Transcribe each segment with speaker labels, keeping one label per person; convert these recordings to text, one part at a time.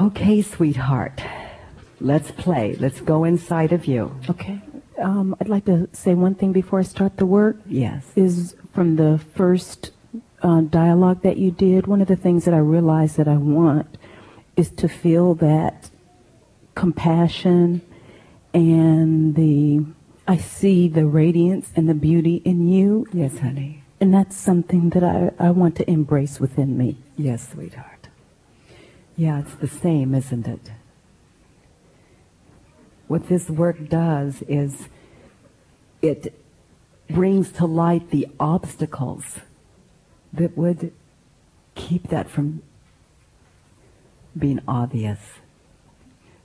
Speaker 1: Okay, sweetheart. Let's play. Let's go inside of you.
Speaker 2: Okay. Um, I'd like to say one thing before I start the work.
Speaker 1: Yes.
Speaker 2: Is from the first uh, dialogue that you did, one of the things that I realized that I want is to feel that compassion and the, I see the radiance and the beauty in you.
Speaker 1: Yes, honey.
Speaker 2: And that's something that I, I want to embrace within me.
Speaker 1: Yes, sweetheart. Yeah, it's the same, isn't it? What this work does is it brings to light the obstacles that would keep that from being obvious.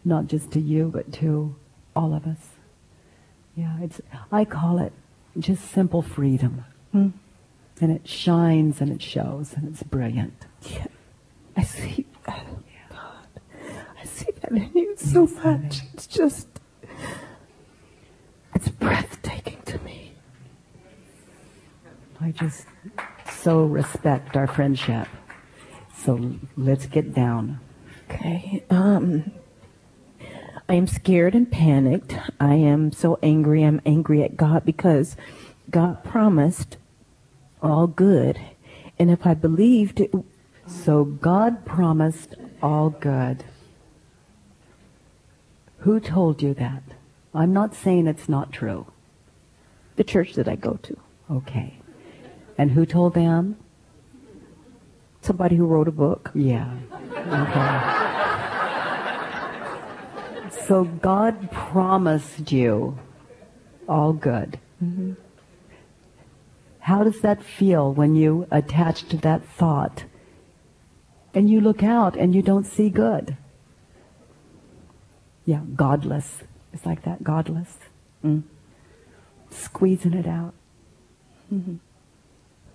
Speaker 1: Not just to you, but to all of us. Yeah, it's, I call it just simple freedom.
Speaker 2: Hmm?
Speaker 1: And it shines and it shows and it's brilliant.
Speaker 2: Yeah. I see that. God, I see that in you so much. It's just, it's breathtaking to me.
Speaker 1: I just so respect our friendship. So let's get down.
Speaker 2: Okay. Um, I am scared and panicked. I am so angry. I'm angry at God because God promised all good. And if I believed it,
Speaker 1: So God promised all good. Who told you that? I'm not saying it's not true.
Speaker 2: the church that I go to,
Speaker 1: Okay. And who told them?
Speaker 2: somebody who wrote a book.
Speaker 1: Yeah. Okay. so God promised you all good. Mm-hmm. How does that feel when you attach to that thought and you look out and you don't see good? Yeah, godless. It's like that, godless. Mm. Squeezing it out.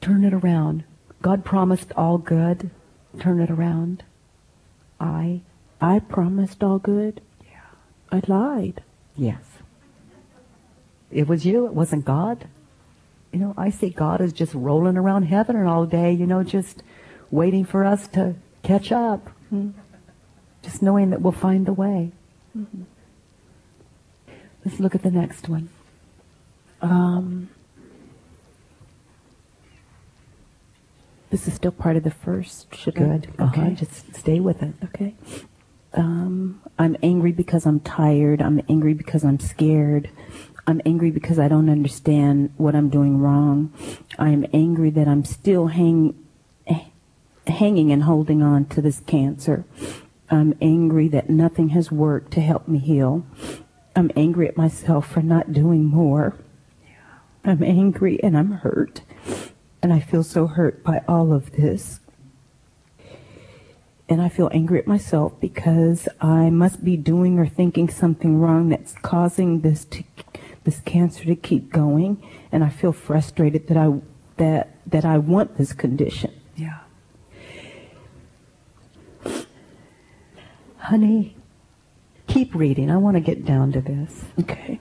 Speaker 1: Turn it around. God promised all good. Turn it around. I,
Speaker 2: I promised all good.
Speaker 1: Yeah.
Speaker 2: I lied.
Speaker 1: yes. It was you. It wasn't God. You know, I see God as just rolling around heaven all day, you know, just waiting for us to catch up. Hmm. Just knowing that we'll find the way. Let's look at the next one.
Speaker 2: Um, this is still part of the first. Should
Speaker 1: Good.
Speaker 2: I?
Speaker 1: Okay.
Speaker 2: Okay.
Speaker 1: Just stay with it.
Speaker 2: Okay. Um, I'm angry because I'm tired. I'm angry because I'm scared. I'm angry because I don't understand what I'm doing wrong. I'm angry that I'm still hang, hanging and holding on to this cancer. I'm angry that nothing has worked to help me heal. I'm angry at myself for not doing more. I'm angry and I'm hurt. And I feel so hurt by all of this. And I feel angry at myself because I must be doing or thinking something wrong that's causing this to, this cancer to keep going. And I feel frustrated that I, that, that I want this condition.
Speaker 1: Yeah. Honey, keep reading. I want to get down to this.
Speaker 2: Okay.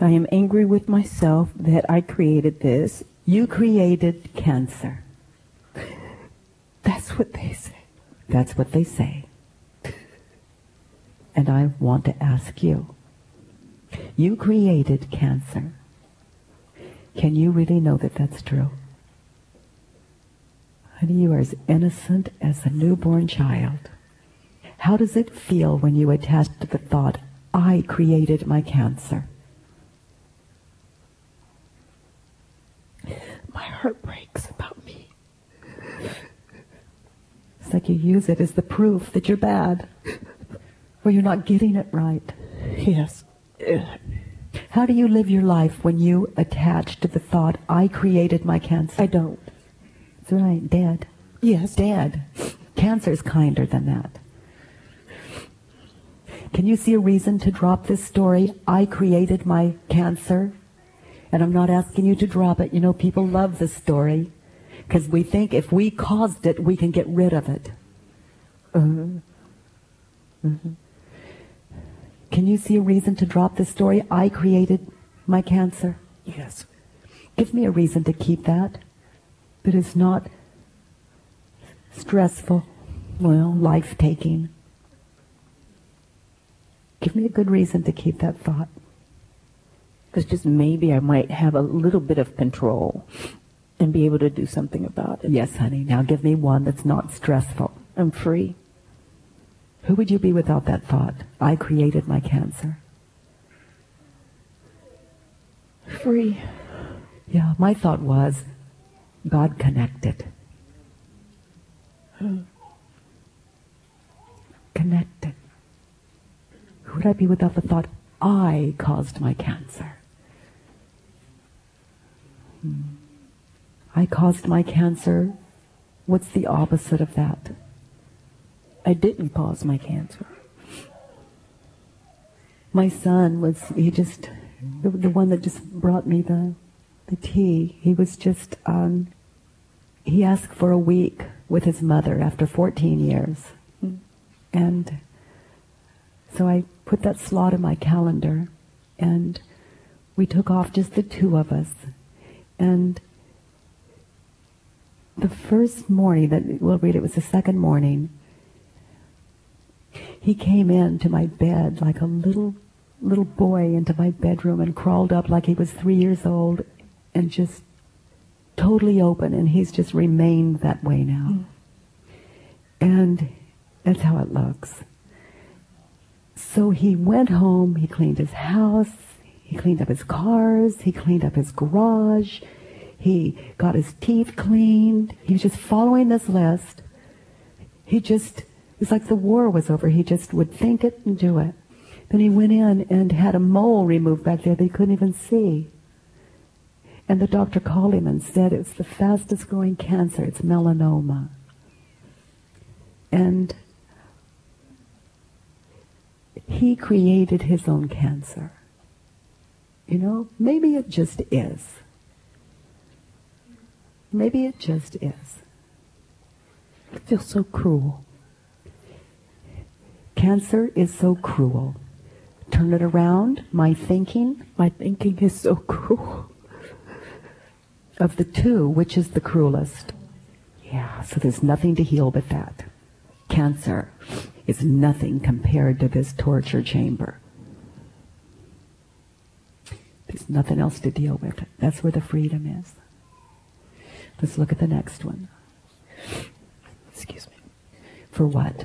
Speaker 2: I am angry with myself that I created this.
Speaker 1: You created cancer.
Speaker 2: That's what they say.
Speaker 1: That's what they say. And I want to ask you. You created cancer. Can you really know that that's true? Honey, you are as innocent as a newborn child. How does it feel when you attach to the thought, I created my cancer?
Speaker 2: My heart breaks about me.
Speaker 1: It's like you use it as the proof that you're bad, or you're not getting it right.
Speaker 2: Yes.
Speaker 1: How do you live your life when you attach to the thought, I created my cancer?
Speaker 2: I don't.
Speaker 1: That's right, dead.
Speaker 2: Yes.
Speaker 1: Dead. Cancer's kinder than that. Can you see a reason to drop this story? I created my cancer. And I'm not asking you to drop it. You know, people love this story because we think if we caused it, we can get rid of it. Uh-huh. Mhm. Can you see a reason to drop this story? I created my cancer.
Speaker 2: Yes.
Speaker 1: Give me a reason to keep that. That is not stressful, well, life taking. Give me a good reason to keep that thought.
Speaker 2: Because just maybe I might have a little bit of control and be able to do something about it.
Speaker 1: Yes, honey. Now give me one that's not stressful.
Speaker 2: I'm free.
Speaker 1: Who would you be without that thought? I created my cancer.
Speaker 2: Free.
Speaker 1: Yeah, my thought was God connected.
Speaker 2: Hmm.
Speaker 1: Connected. Who would I be without the thought I caused my cancer? Hmm. I caused my cancer. What's the opposite of that?
Speaker 2: I didn't cause my cancer.
Speaker 1: My son was, he just, the, the one that just brought me the, the tea, he was just, um, he asked for a week with his mother after 14 years.
Speaker 2: Mm.
Speaker 1: And so I put that slot in my calendar and we took off just the two of us. And the first morning that we'll read it was the second morning he came in to my bed like a little little boy into my bedroom and crawled up like he was three years old and just totally open and he's just remained that way now
Speaker 2: mm.
Speaker 1: and that's how it looks so he went home he cleaned his house he cleaned up his cars he cleaned up his garage he got his teeth cleaned. He was just following this list. He just, it's like the war was over. He just would think it and do it. Then he went in and had a mole removed back there that he couldn't even see. And the doctor called him and said it's the fastest growing cancer. It's melanoma. And he created his own cancer. You know, maybe it just is. Maybe it just is.
Speaker 2: It feels so cruel.
Speaker 1: Cancer is so cruel. Turn it around. My thinking.
Speaker 2: My thinking is so cruel.
Speaker 1: Of the two, which is the cruelest? Yeah, so there's nothing to heal but that. Cancer is nothing compared to this torture chamber. There's nothing else to deal with. That's where the freedom is. Let's look at the next one.
Speaker 2: Excuse me.
Speaker 1: For what?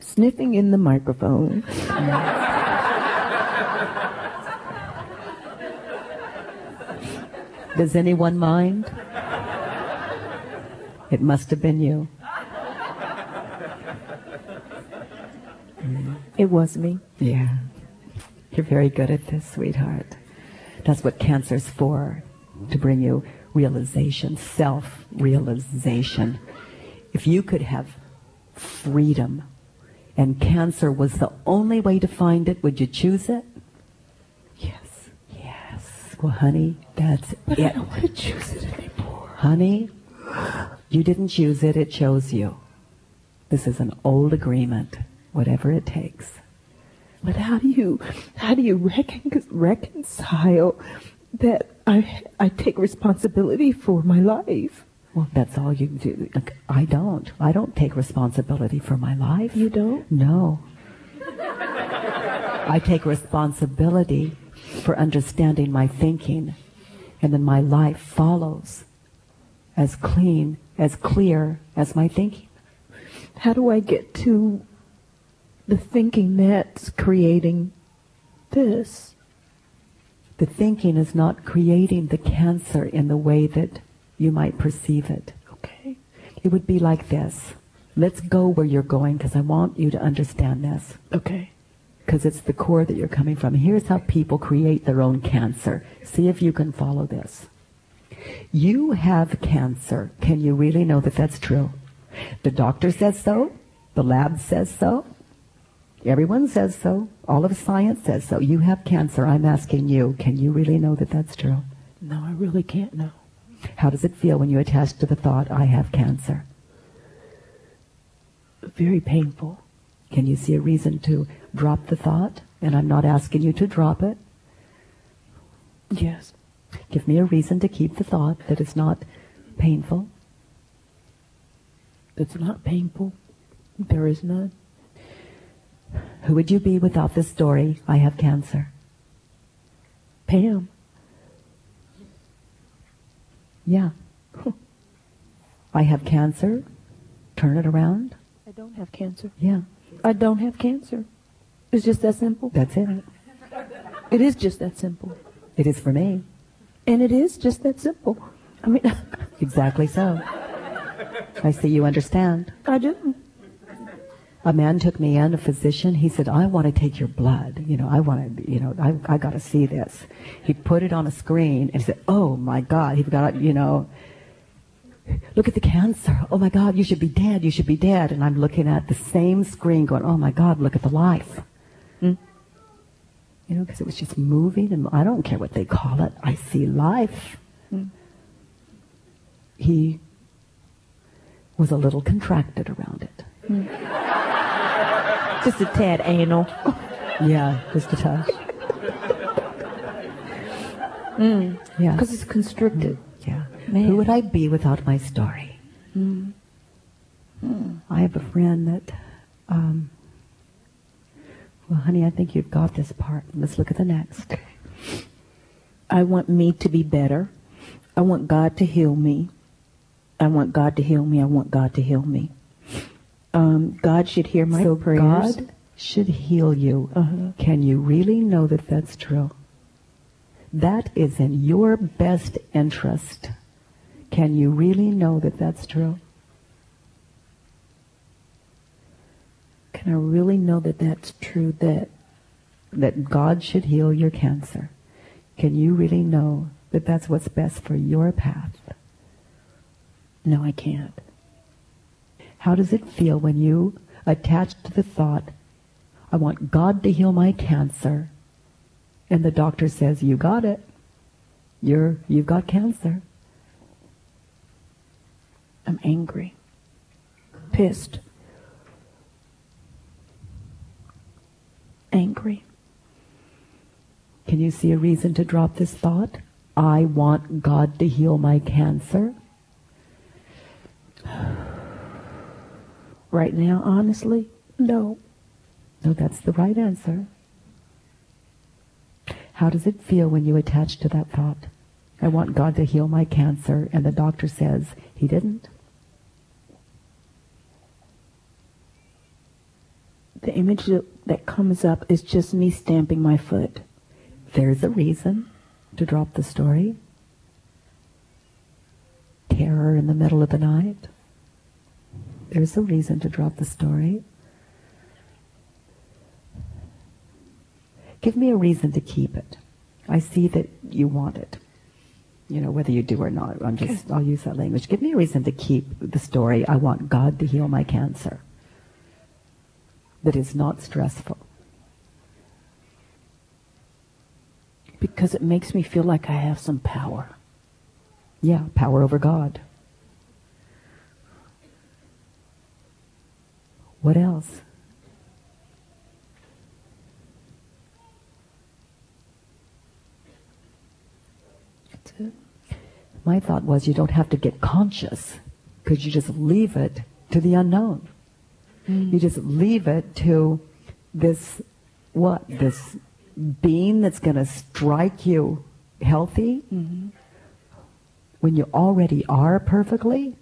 Speaker 2: Sniffing in the microphone.
Speaker 1: Does anyone mind? It must have been you.
Speaker 2: It was me.
Speaker 1: Yeah. You're very good at this, sweetheart. That's what cancer's for to bring you realization, self realization. If you could have freedom and cancer was the only way to find it, would you choose it?
Speaker 2: Yes.
Speaker 1: Yes. Well, honey, that's
Speaker 2: but
Speaker 1: it.
Speaker 2: I don't want to choose it anymore.
Speaker 1: Honey, you didn't choose it, it chose you. This is an old agreement, whatever it takes.
Speaker 2: But how do you, how do you recon- reconcile that I, I take responsibility for my life.
Speaker 1: Well, that's all you do. I don't. I don't take responsibility for my life.
Speaker 2: You don't?
Speaker 1: No. I take responsibility for understanding my thinking, and then my life follows as clean, as clear as my thinking.
Speaker 2: How do I get to the thinking that's creating this?
Speaker 1: The thinking is not creating the cancer in the way that you might perceive it.
Speaker 2: Okay.
Speaker 1: It would be like this. Let's go where you're going because I want you to understand this.
Speaker 2: Okay.
Speaker 1: Because it's the core that you're coming from. Here's how people create their own cancer. See if you can follow this. You have cancer. Can you really know that that's true? The doctor says so. The lab says so. Everyone says so. All of science says so. You have cancer. I'm asking you, can you really know that that's true?
Speaker 2: No, I really can't know.
Speaker 1: How does it feel when you attach to the thought, I have cancer?
Speaker 2: Very painful.
Speaker 1: Can you see a reason to drop the thought? And I'm not asking you to drop it.
Speaker 2: Yes.
Speaker 1: Give me a reason to keep the thought that is not painful.
Speaker 2: That's not painful. There is none.
Speaker 1: Who would you be without this story? I have cancer.
Speaker 2: Pam.
Speaker 1: Yeah. I have cancer. Turn it around.
Speaker 2: I don't have cancer.
Speaker 1: Yeah.
Speaker 2: I don't have cancer. It's just that simple.
Speaker 1: That's it.
Speaker 2: It is just that simple.
Speaker 1: It is for me.
Speaker 2: And it is just that simple. I mean,
Speaker 1: Exactly so. I see you understand.
Speaker 2: I do.
Speaker 1: A man took me in, a physician. He said, I want to take your blood. You know, I want to, you know, I, I got to see this. He put it on a screen and said, oh my God, he got, you know, look at the cancer. Oh my God, you should be dead. You should be dead. And I'm looking at the same screen going, oh my God, look at the life.
Speaker 2: Mm.
Speaker 1: You know, because it was just moving and I don't care what they call it. I see life.
Speaker 2: Mm.
Speaker 1: He was a little contracted around it.
Speaker 2: Just a tad anal.
Speaker 1: Yeah, just a touch.
Speaker 2: Mm.
Speaker 1: Yeah.
Speaker 2: Because it's constricted.
Speaker 1: Yeah.
Speaker 2: Man.
Speaker 1: Who would I be without my story?
Speaker 2: Mm.
Speaker 1: I have a friend that, um, well, honey, I think you've got this part. Let's look at the next.
Speaker 2: I want me to be better. I want God to heal me. I want God to heal me. I want God to heal me. Um, God should hear my
Speaker 1: so
Speaker 2: prayers.
Speaker 1: God should heal you.
Speaker 2: Uh-huh.
Speaker 1: Can you really know that that's true? That is in your best interest. Can you really know that that's true?
Speaker 2: Can I really know that that's true? That
Speaker 1: That God should heal your cancer. Can you really know that that's what's best for your path?
Speaker 2: no, I can't.
Speaker 1: How does it feel when you attach to the thought, I want God to heal my cancer, and the doctor says, you got it. You're, you've got cancer.
Speaker 2: I'm angry, pissed, angry.
Speaker 1: Can you see a reason to drop this thought? I want God to heal my cancer.
Speaker 2: Right now, honestly, no.
Speaker 1: No, that's the right answer. How does it feel when you attach to that thought? I want God to heal my cancer, and the doctor says he didn't.
Speaker 2: The image that, comes up is just me stamping my foot.
Speaker 1: There's a reason to drop the story. Terror in the middle of the night. There's a reason to drop the story. Give me a reason to keep it. I see that you want it. You know, whether you do or not. I'm just, I'll use that language. Give me a reason to keep the story. I want God to heal my cancer. That is not stressful.
Speaker 2: Because it makes me feel like I have some power.
Speaker 1: Yeah, power over God. What else?
Speaker 2: That's it.
Speaker 1: My thought was you don't have to get conscious because you just leave it to the unknown. You just leave it to this, what? This being that's going to strike you healthy
Speaker 2: Mm-hmm.
Speaker 1: when you already are perfectly.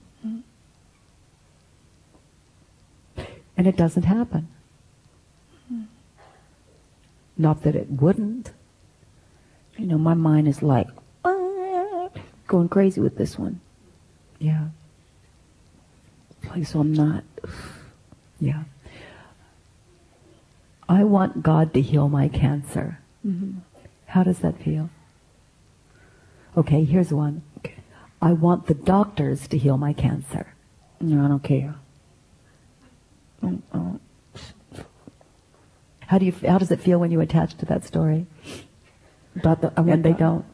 Speaker 1: And it doesn't happen. Not that it wouldn't.
Speaker 2: You know, my mind is like "Ah," going crazy with this one.
Speaker 1: Yeah.
Speaker 2: Like, so I'm not.
Speaker 1: Yeah. I want God to heal my cancer.
Speaker 2: Mm-hmm.
Speaker 1: How does that feel? Okay, here's one. I want the doctors to heal my cancer.
Speaker 2: No, I don't care. Um, uh,
Speaker 1: How do you? How does it feel when you attach to that story?
Speaker 2: about the, I
Speaker 1: And
Speaker 2: want
Speaker 1: they don't.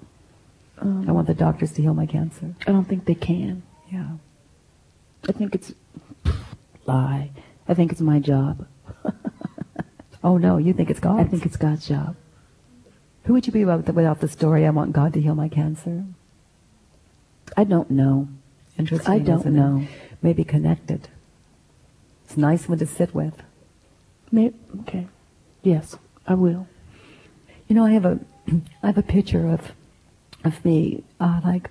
Speaker 2: Um,
Speaker 1: I want the doctors to heal my cancer.
Speaker 2: I don't think they can.
Speaker 1: Yeah.
Speaker 2: I think it's lie. I think it's my job.
Speaker 1: Oh no, you think it's God?
Speaker 2: I think it's God's job.
Speaker 1: Who would you be without the, without the story? I want God to heal my cancer.
Speaker 2: I don't know.
Speaker 1: Interesting.
Speaker 2: I don't know.
Speaker 1: Maybe connected. It's a nice one to sit with.
Speaker 2: Maybe, okay. Yes, I will.
Speaker 1: You know, I have a, I have a picture of, of me, uh, like,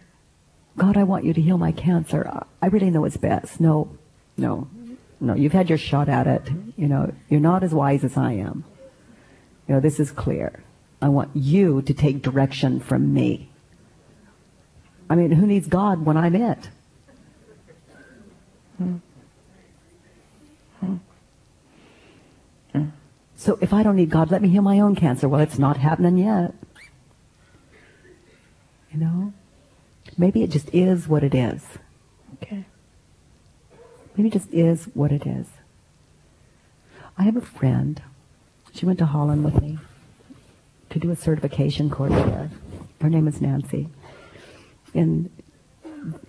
Speaker 1: God, I want you to heal my cancer. I really know it's best. No, no, no. You've had your shot at it. You know, you're not as wise as I am. You know, this is clear. I want you to take direction from me. I mean, who needs God when I'm it? Hmm. So if I don't need God, let me heal my own cancer. Well, it's not happening yet. You know? Maybe it just is what it is.
Speaker 2: Okay.
Speaker 1: Maybe it just is what it is. I have a friend. She went to Holland with me to do a certification course there. Her name is Nancy. And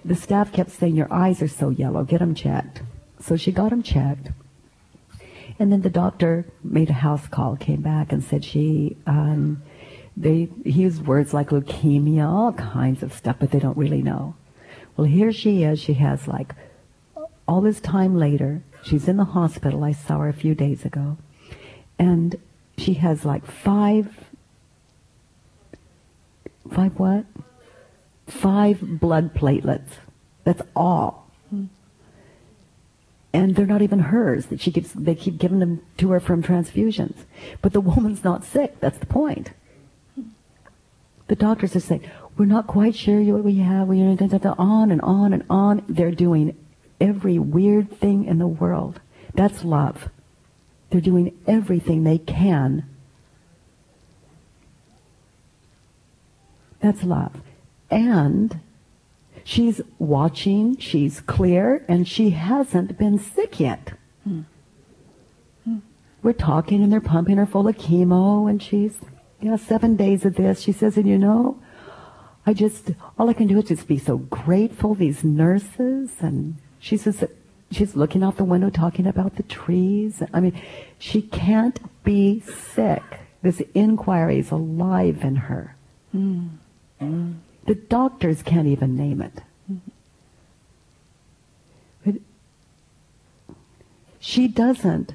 Speaker 1: the staff kept saying, your eyes are so yellow, get them checked. So she got them checked. And then the doctor made a house call, came back and said she, um, they used words like leukemia, all kinds of stuff, but they don't really know. Well, here she is. She has like all this time later. She's in the hospital. I saw her a few days ago. And she has like five, five what? Five blood platelets. That's all and they're not even hers. That she keeps, they keep giving them to her from transfusions. But the woman's not sick. That's the point. The doctors are saying, we're not quite sure what we have. We on and on and on. They're doing every weird thing in the world. That's love. They're doing everything they can. That's love. And She's watching, she's clear, and she hasn't been sick yet. Hmm. Hmm. We're talking and they're pumping her full of chemo and she's, yeah, seven days of this. She says, and you know, I just, all I can do is just be so grateful, these nurses, and she says she's looking out the window talking about the trees. I mean, she can't be sick. This inquiry is alive in her. Mm. Mm. The doctors can't even name it. But she doesn't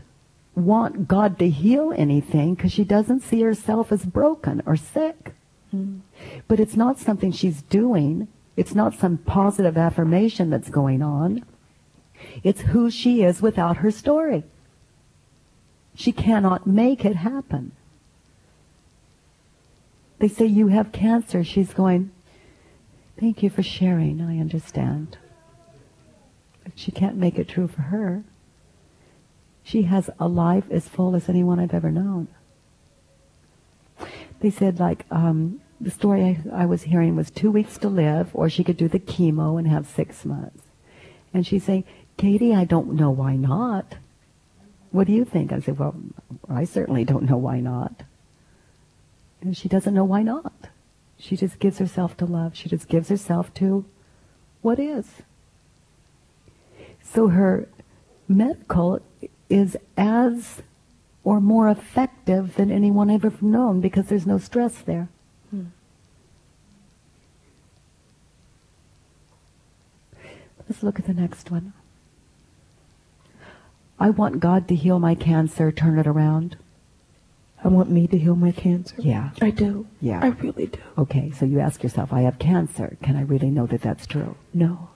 Speaker 1: want God to heal anything because she doesn't see herself as broken or sick. Mm. But it's not something she's doing. It's not some positive affirmation that's going on. It's who she is without her story. She cannot make it happen. They say, you have cancer. She's going, Thank you for sharing. I understand. But she can't make it true for her. She has a life as full as anyone I've ever known. They said, like, um, the story I, I was hearing was two weeks to live, or she could do the chemo and have six months. And she's saying, Katie, I don't know why not. What do you think? I said, well, I certainly don't know why not. And she doesn't know why not. She just gives herself to love. She just gives herself to what is. So her medical is as or more effective than anyone I've ever known because there's no stress there. Hmm. Let's look at the next one. I want God to heal my cancer, turn it around.
Speaker 2: I want me to heal my cancer.
Speaker 1: Yeah.
Speaker 2: I do.
Speaker 1: Yeah.
Speaker 2: I really do.
Speaker 1: Okay, so you ask yourself, I have cancer. Can I really know that that's true?
Speaker 2: No.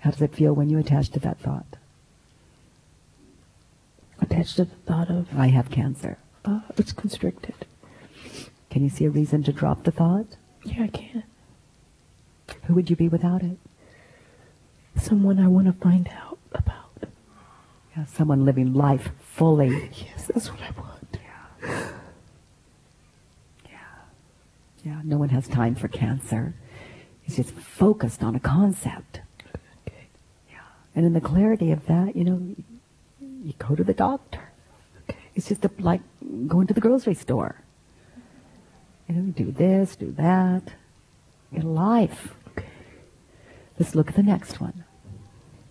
Speaker 1: How does it feel when you attach to that thought?
Speaker 2: Attached to the thought of?
Speaker 1: I have cancer.
Speaker 2: Uh, it's constricted.
Speaker 1: Can you see a reason to drop the thought?
Speaker 2: Yeah, I can.
Speaker 1: Who would you be without it?
Speaker 2: Someone I want to find out about.
Speaker 1: Yeah, someone living life fully.
Speaker 2: Yes, that's what I want.
Speaker 1: Yeah. Yeah. No one has time for cancer. He's just focused on a concept. Okay. Yeah. And in the clarity of that, you know, you go to the doctor. Okay. It's just a, like going to the grocery store. You know, do this, do that. Get a life. Okay. Let's look at the next one.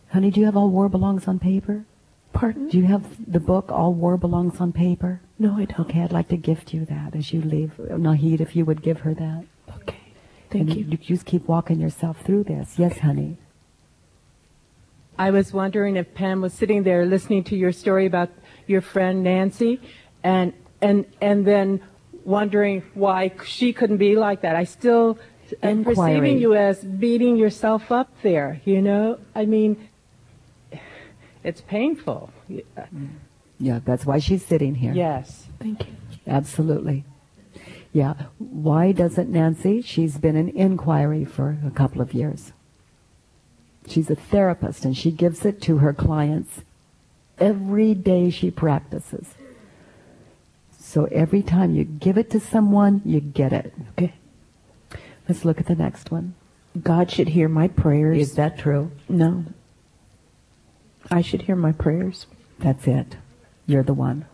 Speaker 1: Honey, do you have All War Belongs on paper?
Speaker 2: Pardon?
Speaker 1: Do you have the book All War Belongs on Paper?
Speaker 2: No, I don't.
Speaker 1: Okay, I'd like to gift you that as you leave. Nahid, if you would give her that.
Speaker 2: Okay. Thank
Speaker 1: and
Speaker 2: you.
Speaker 1: You just keep walking yourself through this. Yes, okay. honey.
Speaker 3: I was wondering if Pam was sitting there listening to your story about your friend Nancy and and and then wondering why she couldn't be like that. I still am
Speaker 1: Inquiry.
Speaker 3: perceiving you as beating yourself up there. You know, I mean, it's painful. Mm.
Speaker 1: Yeah, that's why she's sitting here.
Speaker 3: Yes.
Speaker 2: Thank you.
Speaker 1: Absolutely. Yeah. Why doesn't Nancy? She's been in inquiry for a couple of years. She's a therapist and she gives it to her clients every day she practices. So every time you give it to someone, you get it.
Speaker 2: Okay.
Speaker 1: Let's look at the next one.
Speaker 2: God should hear my prayers.
Speaker 1: Is that true?
Speaker 2: no. I should hear my prayers.
Speaker 1: That's it. You're the one.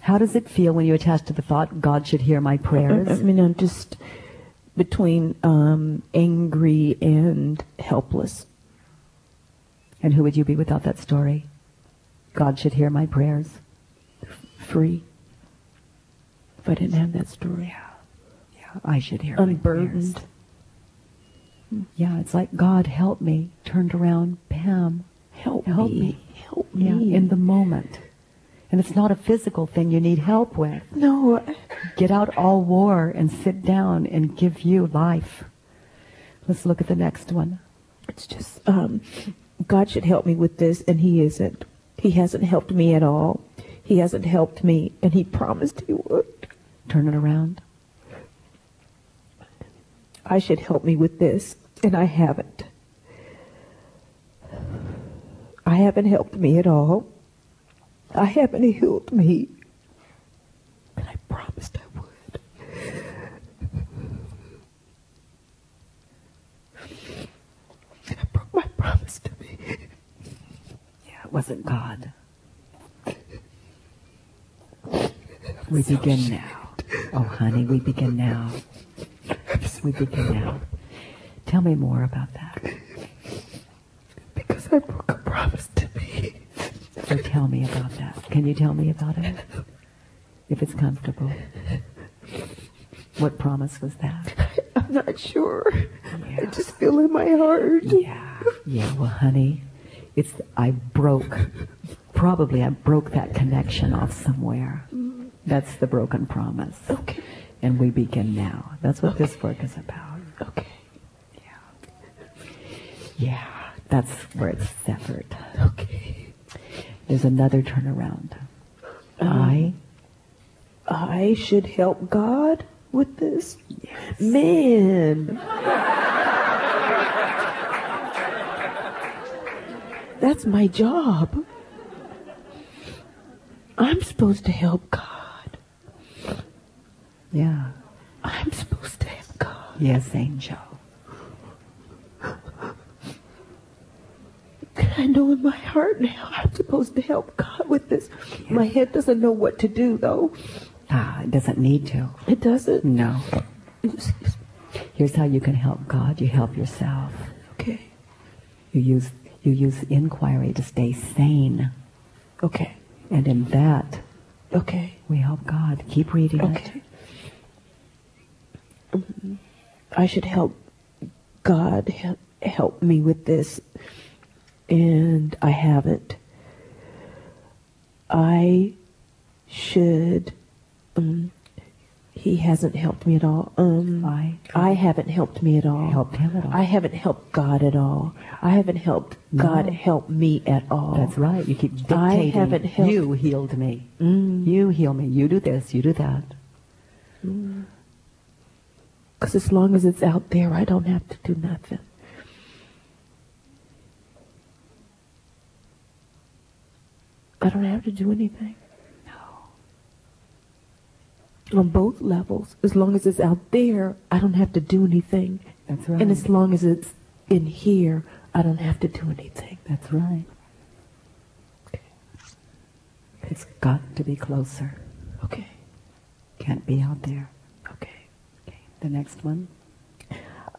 Speaker 1: How does it feel when you attach to the thought, God should hear my prayers?
Speaker 2: I mean, I'm just between um, angry and helpless.
Speaker 1: And who would you be without that story? God should hear my prayers.
Speaker 2: free. If I didn't have that story.
Speaker 1: Yeah, yeah I should hear.
Speaker 2: Unburdened.
Speaker 1: Yeah, it's like God help me. Turned around, Pam.
Speaker 2: Help,
Speaker 1: Help
Speaker 2: me.
Speaker 1: me.
Speaker 2: Help me.
Speaker 1: Yeah, in the moment. And it's not a physical thing you need help with.
Speaker 2: no,
Speaker 1: Get out all war and sit down and give you life. Let's look at the next one.
Speaker 2: it's just um, God should help me with this, and He isn't. He hasn't helped me at all. He hasn't helped me, and He promised He would.
Speaker 1: Turn it around.
Speaker 2: I should help me with this, and I haven't. I haven't helped me at all. I haven't healed me. And I promised I would. I broke my promise to me.
Speaker 1: Yeah, it wasn't God. We begin now. Oh, honey, we begin now. We begin now. Tell me more about that.
Speaker 2: I broke a promise to me.
Speaker 1: So tell me about that. Can you tell me about it? If it's comfortable. What promise was that?
Speaker 2: I'm not sure. I
Speaker 1: Yeah.
Speaker 2: just feel in my heart.
Speaker 1: Yeah. Yeah, well, honey, it's, I broke, probably I broke that connection off somewhere. Mm-hmm. That's the broken promise.
Speaker 2: Okay.
Speaker 1: And we begin now. That's what this work is about.
Speaker 2: Okay.
Speaker 1: Yeah. Yeah, that's where it's severed.
Speaker 2: Okay.
Speaker 1: There's another turnaround. Um, I,
Speaker 2: I should help God with this? Man. That's my job. I'm supposed to help God.
Speaker 1: yeah,
Speaker 2: I'm supposed to help God.
Speaker 1: yes, angel.
Speaker 2: I know in my heart now I'm supposed to help God with this. My head doesn't know what to do though.
Speaker 1: Ah, it doesn't need to.
Speaker 2: It doesn't.
Speaker 1: No. Here's how you can help God. You help yourself.
Speaker 2: Okay.
Speaker 1: You use you use inquiry to stay sane,
Speaker 2: Okay.
Speaker 1: and in that
Speaker 2: Okay.
Speaker 1: we help God. Keep reading
Speaker 2: Okay. I should help God help, help me with this, and I haven't. I should. Um, he hasn't helped me at all. Um,
Speaker 1: I-
Speaker 2: I haven't helped me at all.
Speaker 1: Helped him at all.
Speaker 2: I haven't helped God at all. I haven't helped God help me at all.
Speaker 1: That's right. You keep dictating.
Speaker 2: I haven't helped-
Speaker 1: You healed me.
Speaker 2: Mm.
Speaker 1: You heal me. You do this. You do that.
Speaker 2: Because as long as it's out there, I don't have to do nothing. I don't have to do anything. No. On both levels, as long as it's out there, I don't have to do anything.
Speaker 1: That's right.
Speaker 2: And as long as it's in here, I don't have to do anything.
Speaker 1: That's right. It's got to be closer.
Speaker 2: Okay.
Speaker 1: Can't be out there.
Speaker 2: Okay.
Speaker 1: Okay. The next one.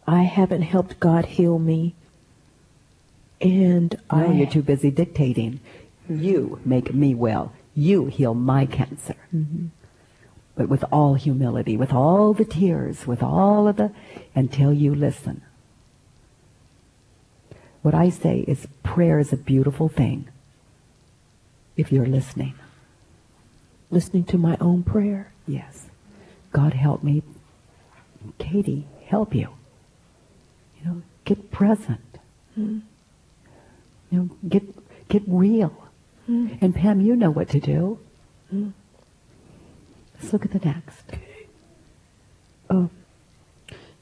Speaker 2: I haven't helped God heal me. And
Speaker 1: No,
Speaker 2: I
Speaker 1: you're too busy dictating. You make me well. You heal my cancer. But with all humility, with all the tears, with all of the, until you listen. What I say is prayer is a beautiful thing if you're listening.
Speaker 2: listening to my own prayer.
Speaker 1: Yes. God help me. Katie, help you. You know, get present.
Speaker 2: Mm.
Speaker 1: You know, get get real.
Speaker 2: Mm.
Speaker 1: And Pam, you know what to do.
Speaker 2: Mm.
Speaker 1: Let's look at the next. Oh,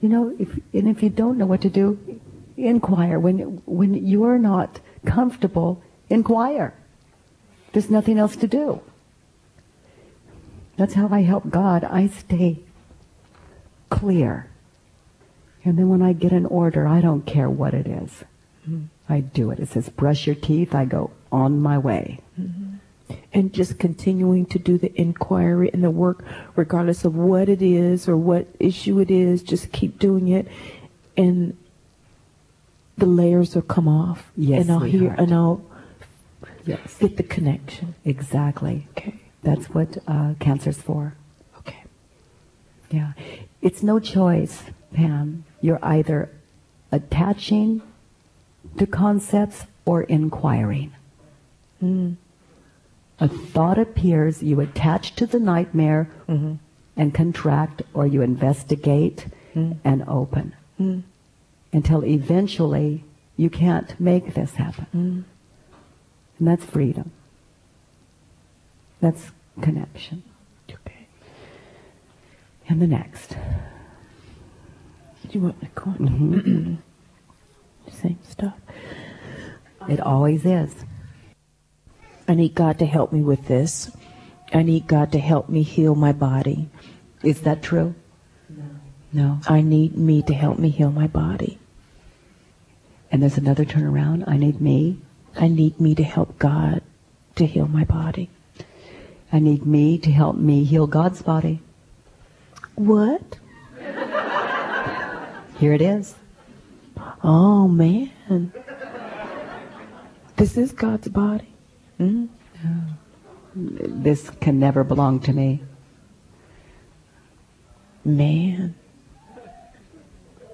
Speaker 1: you know, if and if you don't know what to do, inquire. When when you're not comfortable, inquire. There's nothing else to do. That's how I help God. I stay clear. And then when I get an order, I don't care what it is.
Speaker 2: Mm-hmm.
Speaker 1: I do it. It says brush your teeth. I go on my way.
Speaker 2: Mm-hmm. And just continuing to do the inquiry and the work, regardless of what it is or what issue it is, just keep doing it. And the layers will come off.
Speaker 1: Yes,
Speaker 2: and I'll hear and I'll
Speaker 1: Yes.
Speaker 2: get the connection.
Speaker 1: Exactly.
Speaker 2: Okay.
Speaker 1: That's what uh, cancer's for.
Speaker 2: Okay.
Speaker 1: Yeah. It's no choice, Pam. You're either attaching to concepts or inquiring.
Speaker 2: Mm.
Speaker 1: A thought appears, you attach to the nightmare
Speaker 2: Mm-hmm.
Speaker 1: and contract, or you investigate
Speaker 2: Mm.
Speaker 1: and open.
Speaker 2: Mm.
Speaker 1: Until eventually you can't make this happen.
Speaker 2: Mm.
Speaker 1: And that's freedom. That's connection.
Speaker 2: Okay.
Speaker 1: And the next.
Speaker 2: Do you want to go?
Speaker 1: Mm-hmm.
Speaker 2: Same stuff.
Speaker 1: It always is.
Speaker 2: I need God to help me with this. I need God to help me heal my body.
Speaker 1: Is that true? No. No.
Speaker 2: I need me to help me heal my body.
Speaker 1: And there's another turnaround. I need me.
Speaker 2: I need me to help God to heal my body.
Speaker 1: I need me to help me heal God's body.
Speaker 2: What?
Speaker 1: Here it is.
Speaker 2: Oh man. This is God's body. Mm?
Speaker 1: This can never belong to me.
Speaker 2: Man.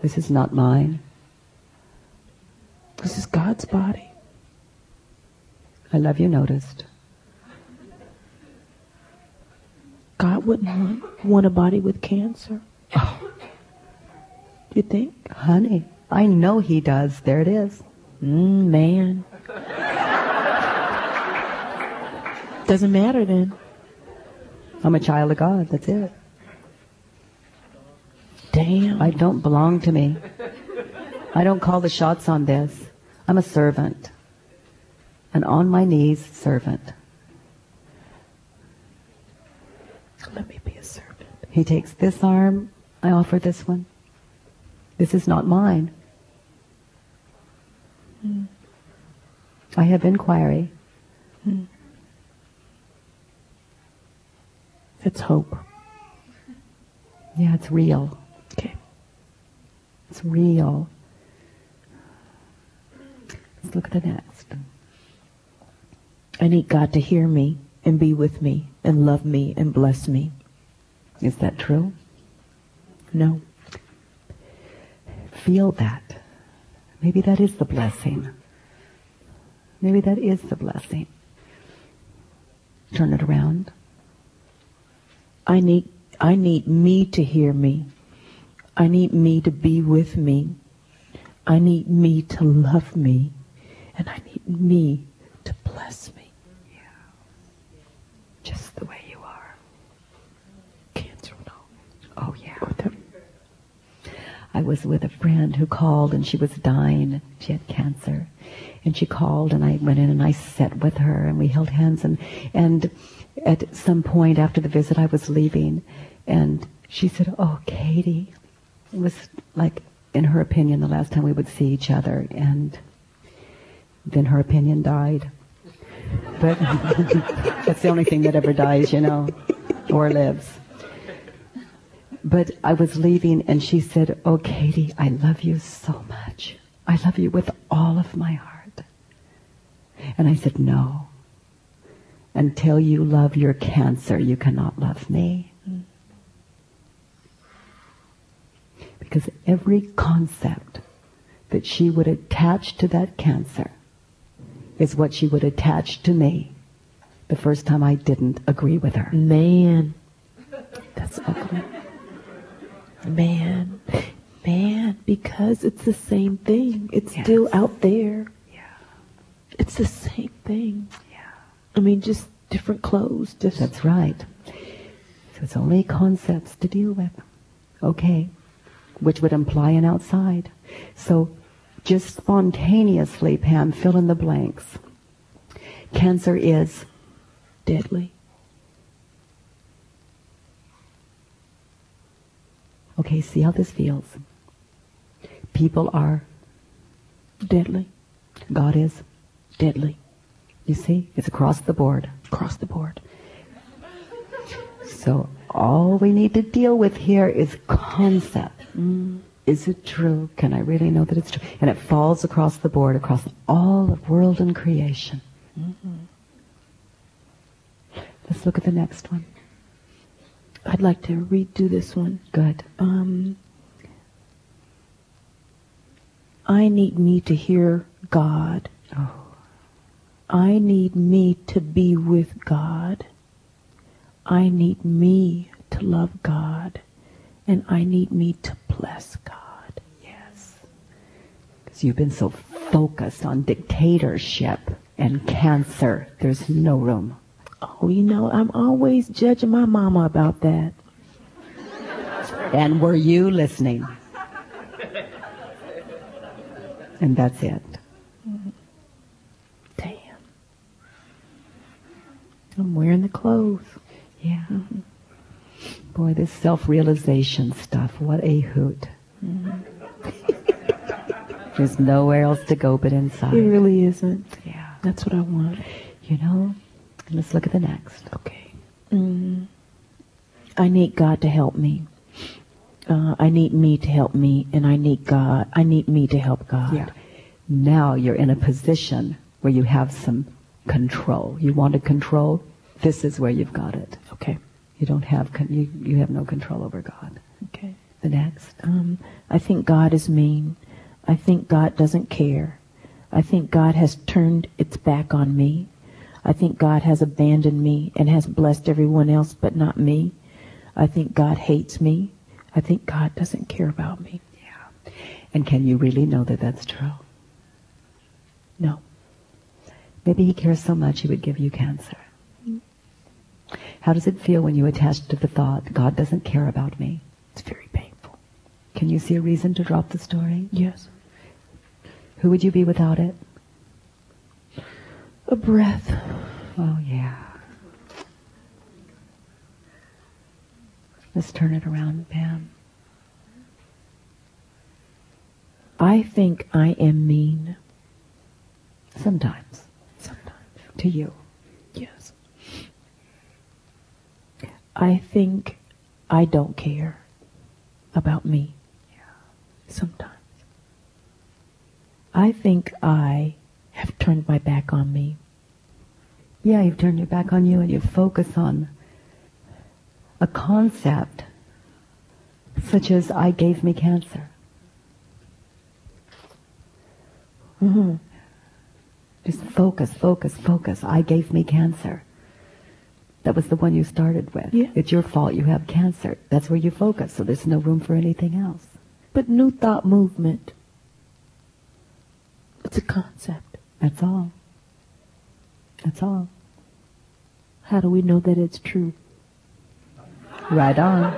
Speaker 1: This is not mine.
Speaker 2: This is God's body.
Speaker 1: I love you noticed.
Speaker 2: God wouldn't want, want a body with cancer. You think?
Speaker 1: Honey, I know he does. There it is.
Speaker 2: Mm, man. Doesn't matter then.
Speaker 1: I'm a child of God. That's it.
Speaker 2: Damn.
Speaker 1: I don't belong to me. I don't call the shots on this. I'm a servant. An on my knees servant.
Speaker 2: Let me be a servant.
Speaker 1: He takes this arm. I offer this one. This is not mine. I have inquiry.
Speaker 2: It's hope.
Speaker 1: Yeah, it's real.
Speaker 2: Okay.
Speaker 1: It's real. Let's look at the next.
Speaker 2: I need God to hear me and be with me and love me and bless me.
Speaker 1: Is that true?
Speaker 2: No.
Speaker 1: Feel that. Maybe that is the blessing. Maybe that is the blessing. Turn it around.
Speaker 2: I need I need me to hear me. I need me to be with me. I need me to love me. And I need me to bless me.
Speaker 1: Just the way you are.
Speaker 2: Cancer, no.
Speaker 1: Oh, yeah. I was with a friend who called and she was dying. She had cancer. And she called and I went in and I sat with her and we held hands and, and at some point after the visit I was leaving and she said, oh, Katie. It was like, in her opinion, the last time we would see each other and then her opinion died. But that's the only thing that ever dies, you know, or lives. But I was leaving and she said, Oh, Katie, I love you so much. I love you with all of my heart. And I said, No. Until you love your cancer, you cannot love me. Because every concept that she would attach to that cancer is what she would attach to me. the first time I didn't agree with her.
Speaker 2: Man, that's ugly. Man, man, because it's the same thing. It's
Speaker 1: Yes.
Speaker 2: still out there.
Speaker 1: Yeah.
Speaker 2: It's the same thing.
Speaker 1: Yeah.
Speaker 2: I mean, just different clothes. Just
Speaker 1: That's right. So it's only concepts to deal with. Okay. Which would imply an outside. So just spontaneously, Pam, fill in the blanks. Cancer is
Speaker 2: deadly.
Speaker 1: Okay, see how this feels. People are,
Speaker 2: Deadly.
Speaker 1: God is.
Speaker 2: Deadly.
Speaker 1: You see? It's across the board.
Speaker 2: Across the board.
Speaker 1: So all we need to deal with here is concept. Mm. Is it true? Can I really know that it's true? And it falls across the board, across all of world and creation. Mm-hmm. Let's look at the next one.
Speaker 2: I'd like to redo this one.
Speaker 1: Good.
Speaker 2: Um, I need me to hear God.
Speaker 1: Oh,
Speaker 2: I need me to be with God. I need me to love God. And I need me to bless God.
Speaker 1: yes. Because you've been so focused on dictatorship and cancer. There's no room.
Speaker 2: Oh, you know, I'm always judging my mama about that.
Speaker 1: And were you listening? And that's it.
Speaker 2: Damn. I'm wearing the clothes.
Speaker 1: Yeah. Mm-hmm. Boy, this self-realization stuff, what a hoot. Mm-hmm. There's nowhere else to go but inside.
Speaker 2: It really isn't.
Speaker 1: Yeah.
Speaker 2: That's what I want.
Speaker 1: You know, let's look at the next.
Speaker 2: Okay. Mm. I need God to help me. Uh, I need me to help me, and I need God. I need me to help God. Yeah.
Speaker 1: Now you're in a position where you have some control. You want to control? This is where you've got it.
Speaker 2: Okay.
Speaker 1: You don't have, con- you, you have no control over God.
Speaker 2: Okay.
Speaker 1: The next.
Speaker 2: Um, I think God is mean. I think God doesn't care. I think God has turned its back on me. I think God has abandoned me and has blessed everyone else but not me. I think God hates me. I think God doesn't care about me.
Speaker 1: Yeah. And can you really know that that's true?
Speaker 2: No.
Speaker 1: Maybe he cares so much he would give you cancer. How does it feel when you attach to the thought, God doesn't care about me?
Speaker 2: It's very painful.
Speaker 1: Can you see a reason to drop the story?
Speaker 2: Yes.
Speaker 1: Who would you be without it?
Speaker 2: A breath.
Speaker 1: Oh, yeah. Let's turn it around, Pam.
Speaker 2: I think I am mean.
Speaker 1: Sometimes.
Speaker 2: Sometimes.
Speaker 1: To you.
Speaker 2: Yes. I think I don't care about me. Yeah. Sometimes. I think I have turned my back on me.
Speaker 1: Yeah, you've turned your back on you and you focus on a concept such as I gave me cancer.
Speaker 2: Mm-hmm.
Speaker 1: Just focus, focus, focus. I gave me cancer. That was the one you started with.
Speaker 2: Yeah.
Speaker 1: It's your fault you have cancer. That's where you focus, so there's no room for anything else.
Speaker 2: But new thought movement. It's a concept.
Speaker 1: That's all. That's all.
Speaker 2: How do we know that it's true?
Speaker 1: Right on.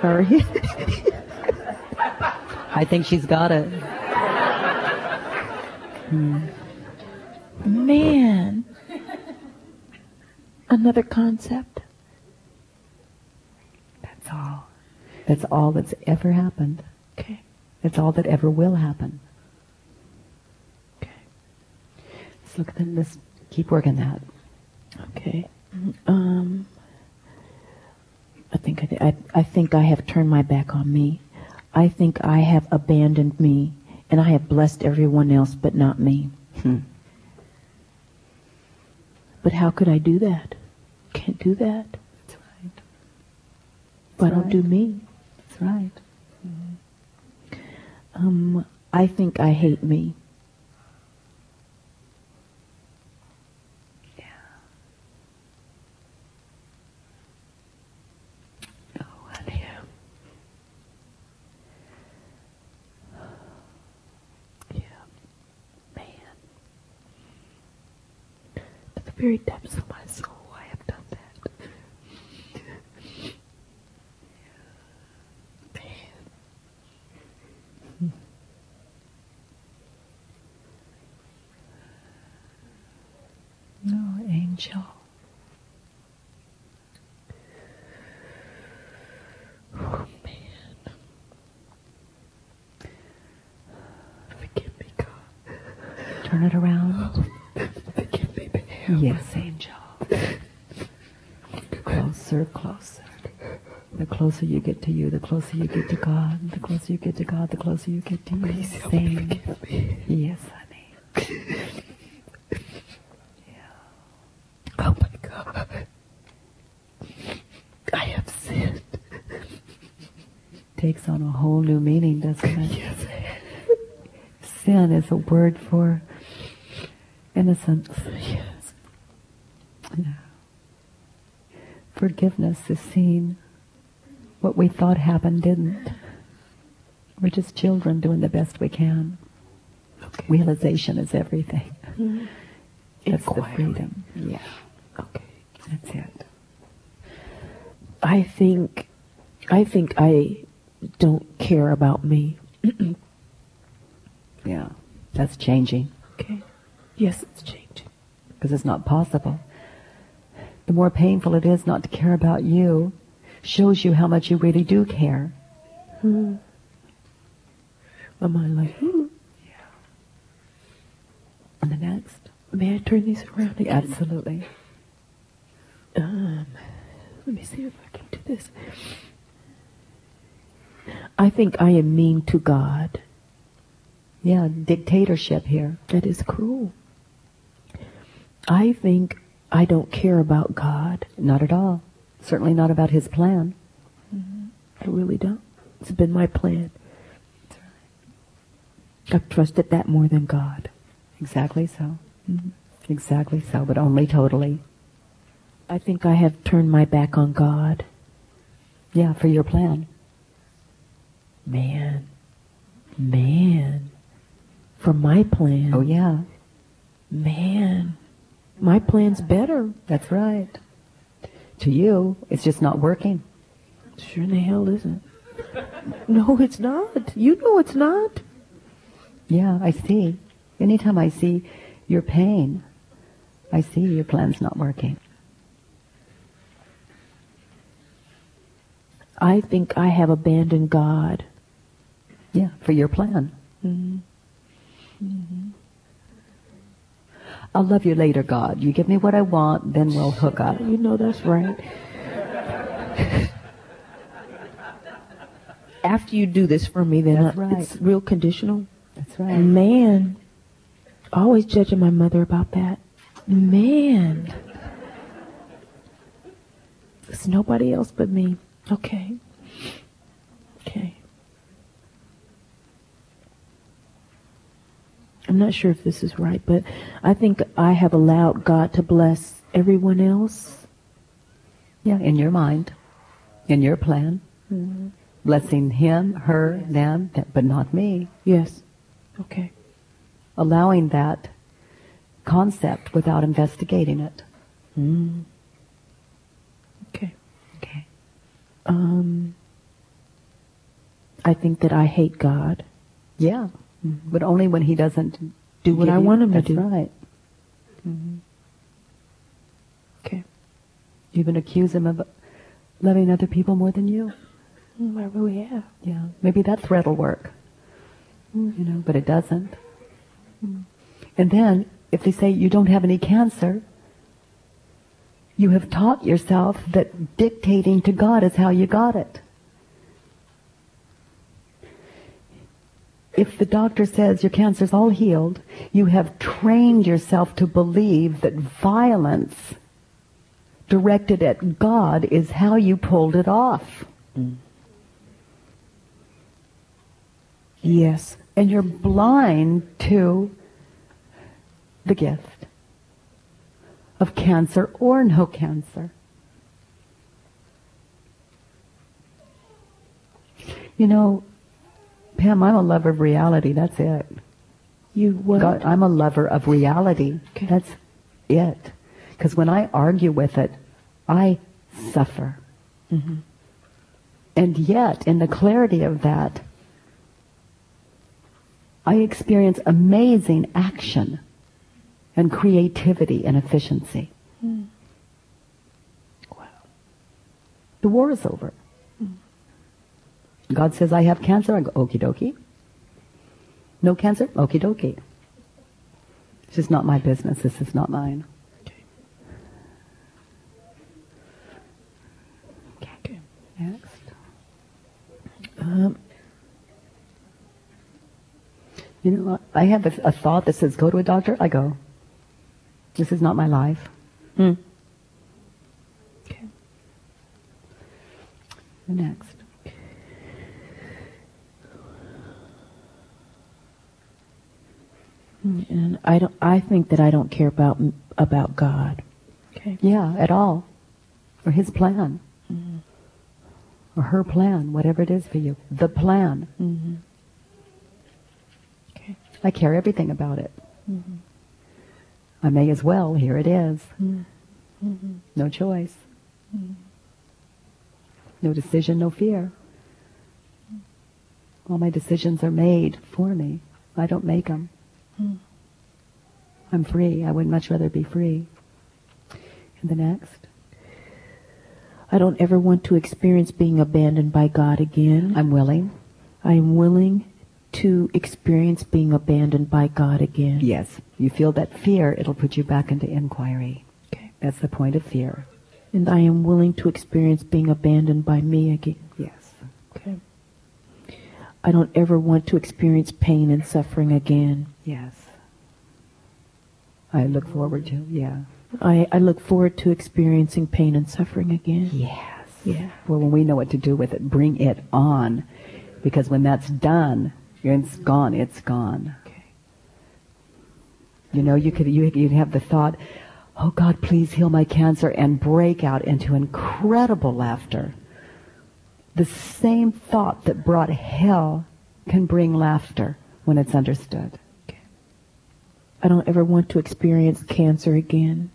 Speaker 2: Hurry.
Speaker 1: I think she's got it. Hmm.
Speaker 2: Man. Another concept.
Speaker 1: That's all. That's all that's ever happened.
Speaker 2: Okay.
Speaker 1: That's all that ever will happen.
Speaker 2: Okay.
Speaker 1: Let's look at the, let's keep working that.
Speaker 2: Okay. Um, I think I, I, I think I have turned my back on me. I think I have abandoned me, and I have blessed everyone else, but not me.
Speaker 1: Hmm.
Speaker 2: But how could I do that? Can't do that.
Speaker 1: That's right.
Speaker 2: I don't
Speaker 1: right.
Speaker 2: do me.
Speaker 1: That's right.
Speaker 2: Um, I think I hate me. the very depths of my soul, I have done that. Man.
Speaker 1: No, angel.
Speaker 2: Oh, man. Forgive me, God.
Speaker 1: Turn it around. Yes, angel. Closer, closer. The closer you get to you, the closer you get to God. The closer you get to God, the closer you get to you.
Speaker 2: Please help me forgive me.
Speaker 1: Yes, honey.
Speaker 2: Oh my God. I have sinned.
Speaker 1: Takes on a whole new meaning, doesn't it?
Speaker 2: Yes,
Speaker 1: Sin is a word for innocence.
Speaker 2: Yes.
Speaker 1: Yeah. Forgiveness is seeing what we thought happened didn't. We're just children doing the best we can.
Speaker 2: Okay.
Speaker 1: Realization is everything. Mm-hmm. That's the freedom. Yeah,
Speaker 2: Okay.
Speaker 1: that's it.
Speaker 2: I think, I think I don't care about me.
Speaker 1: Yeah, that's changing
Speaker 2: Okay. Yes, it's changing.
Speaker 1: because it's not possible. The more painful it is not to care about you, shows you how much you really do care.
Speaker 2: My mind like, hmm,
Speaker 1: And the next,
Speaker 2: may I turn these around again?
Speaker 1: absolutely.
Speaker 2: Um, let me see if I can do this. I think I am mean to God.
Speaker 1: Yeah, dictatorship here.
Speaker 2: That is cruel. I think I don't care about God.
Speaker 1: Not at all. Certainly not about his plan. Mm-hmm.
Speaker 2: I really don't. It's been my plan. I've trusted that more than God.
Speaker 1: Exactly so. Mm-hmm. Exactly so, but only totally.
Speaker 2: I think I have turned my back on God.
Speaker 1: Yeah, for your plan.
Speaker 2: Man. Man. For my plan.
Speaker 1: Oh, yeah.
Speaker 2: Man. My plan's better.
Speaker 1: That's right. To you, it's just not working.
Speaker 2: Sure in the hell isn't. No, it's not. You know it's not.
Speaker 1: Yeah, I see. Anytime I see your pain, I see your plan's not working.
Speaker 2: I think I have abandoned God.
Speaker 1: Yeah, for your plan. Mm-hmm. Mm-hmm. I'll love you later, God. You give me what I want, then we'll hook up.
Speaker 2: You know that's right. After you do this for me, then
Speaker 1: That's uh,
Speaker 2: I-
Speaker 1: right.
Speaker 2: it's real conditional.
Speaker 1: That's right.
Speaker 2: Man, always judging my mother about that. Man, it's nobody else but me. Okay, okay. I'm not sure if this is right, but I think I have allowed God to bless everyone else.
Speaker 1: Yeah, in your mind, in your plan. Blessing him, her, them, th- but not me.
Speaker 2: Yes. Okay.
Speaker 1: Allowing that concept without investigating it.
Speaker 2: Mm. Okay.
Speaker 1: Okay.
Speaker 2: Um, I think that I hate God.
Speaker 1: Yeah, Mm-hmm. but only when he doesn't
Speaker 2: Do what I
Speaker 1: you-
Speaker 2: want him to
Speaker 1: that's
Speaker 2: do.
Speaker 1: Right. Mm-hmm.
Speaker 2: Okay.
Speaker 1: You even accuse him of loving other people more than you.
Speaker 2: Mm, I really have.
Speaker 1: Yeah, maybe that threat will work. Mm-hmm. You know, but it doesn't. And then, if they say you don't have any cancer, you have taught yourself that dictating to God is how you got it. If the doctor says your cancer's all healed, you have trained yourself to believe that violence directed at God is how you pulled it off.
Speaker 2: Yes.
Speaker 1: and you're blind to the gift of cancer or no cancer. You know, Pam, I'm a lover of reality. That's it.
Speaker 2: You what?
Speaker 1: God, I'm a lover of reality.
Speaker 2: Okay.
Speaker 1: That's it. Because when I argue with it, I suffer. Mm-hmm. And yet, in the clarity of that, I experience amazing action and creativity and efficiency. Hmm.
Speaker 2: Wow.
Speaker 1: The war is over. God says, I have cancer. I go, okie dokie. No cancer? Okie dokie. This is not my business. This is not mine.
Speaker 2: Okay.
Speaker 1: Next.
Speaker 2: Um,
Speaker 1: You know, what? I have a, a thought that says, go to a doctor. I go. This is not my life.
Speaker 2: mm. Okay.
Speaker 1: Next.
Speaker 2: And I don't. I think that I don't care about about God. Okay.
Speaker 1: Yeah, at all. Or his plan. Mm-hmm. Or her plan, whatever it is for you. The plan.
Speaker 2: Mm-hmm. Okay.
Speaker 1: I care everything about it. Mm-hmm. I may as well. Here it is. Mm-hmm. No choice. No decision, no fear. All my decisions are made for me. I don't make them. Hmm. I'm free. I would much rather be free. And the next.
Speaker 2: I don't ever want to experience being abandoned by God again.
Speaker 1: I'm willing.
Speaker 2: I am willing to experience being abandoned by God again.
Speaker 1: Yes. You feel that fear, it'll put you back into inquiry.
Speaker 2: Okay.
Speaker 1: That's the point of fear.
Speaker 2: And I am willing to experience being abandoned by me again.
Speaker 1: Yes.
Speaker 2: Okay. I don't ever want to experience pain and suffering again.
Speaker 1: Yes. I look forward to, yeah.
Speaker 2: I, I look forward to experiencing pain and suffering again.
Speaker 1: Yes.
Speaker 2: Yeah.
Speaker 1: Well, when we know what to do with it, bring it on. Because when that's done, it's gone, it's gone.
Speaker 2: Okay.
Speaker 1: You know, you could, you, you'd have the thought, oh God, please heal my cancer and break out into incredible laughter. The same thought that brought hell can bring laughter when it's understood.
Speaker 2: I don't ever want to experience cancer again.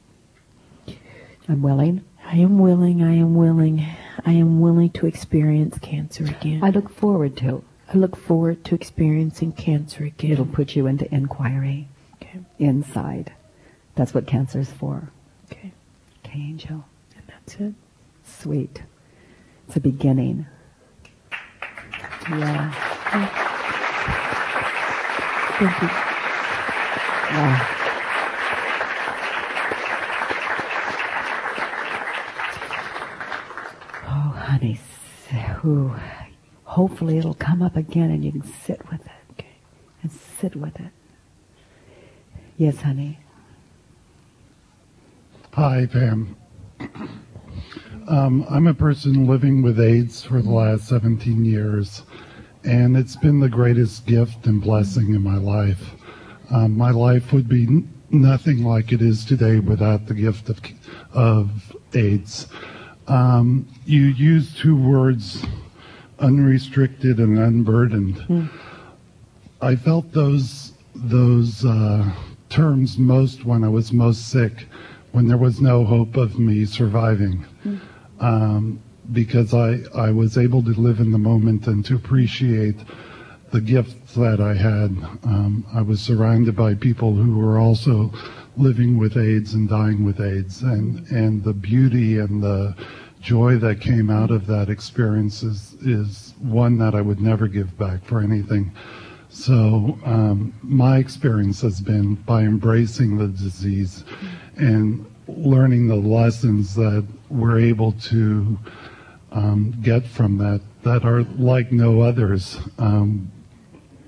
Speaker 1: I'm willing.
Speaker 2: I am willing, I am willing, I am willing to experience cancer again.
Speaker 1: I look forward to.
Speaker 2: I look forward to experiencing cancer again.
Speaker 1: It'll put you into inquiry
Speaker 2: Okay.
Speaker 1: inside. That's what cancer's for.
Speaker 2: Okay.
Speaker 1: Okay, Angel.
Speaker 2: And that's it.
Speaker 1: Sweet. It's a beginning. Yeah.
Speaker 2: Thank you.
Speaker 1: Wow. Oh, honey. s- ooh. Hopefully it'll come up again and you can sit with it. Okay. And sit with it. Yes, honey.
Speaker 4: Hi, Pam. Um, I'm a person living with AIDS for the last 17 years, and it's been the greatest gift and blessing in my life. Um, my life would be n- nothing like it is today without the gift of, of AIDS. Um, you use two words, unrestricted and unburdened. I felt those those uh, terms most when I was most sick, when there was no hope of me surviving, um, because I I was able to live in the moment and to appreciate the gifts that I had. Um, I was surrounded by people who were also living with AIDS and dying with AIDS, and and the beauty and the joy that came out of that experience is, is one that I would never give back for anything. So um, my experience has been by embracing the disease and learning the lessons that we're able to um, get from that that are like no others. Um,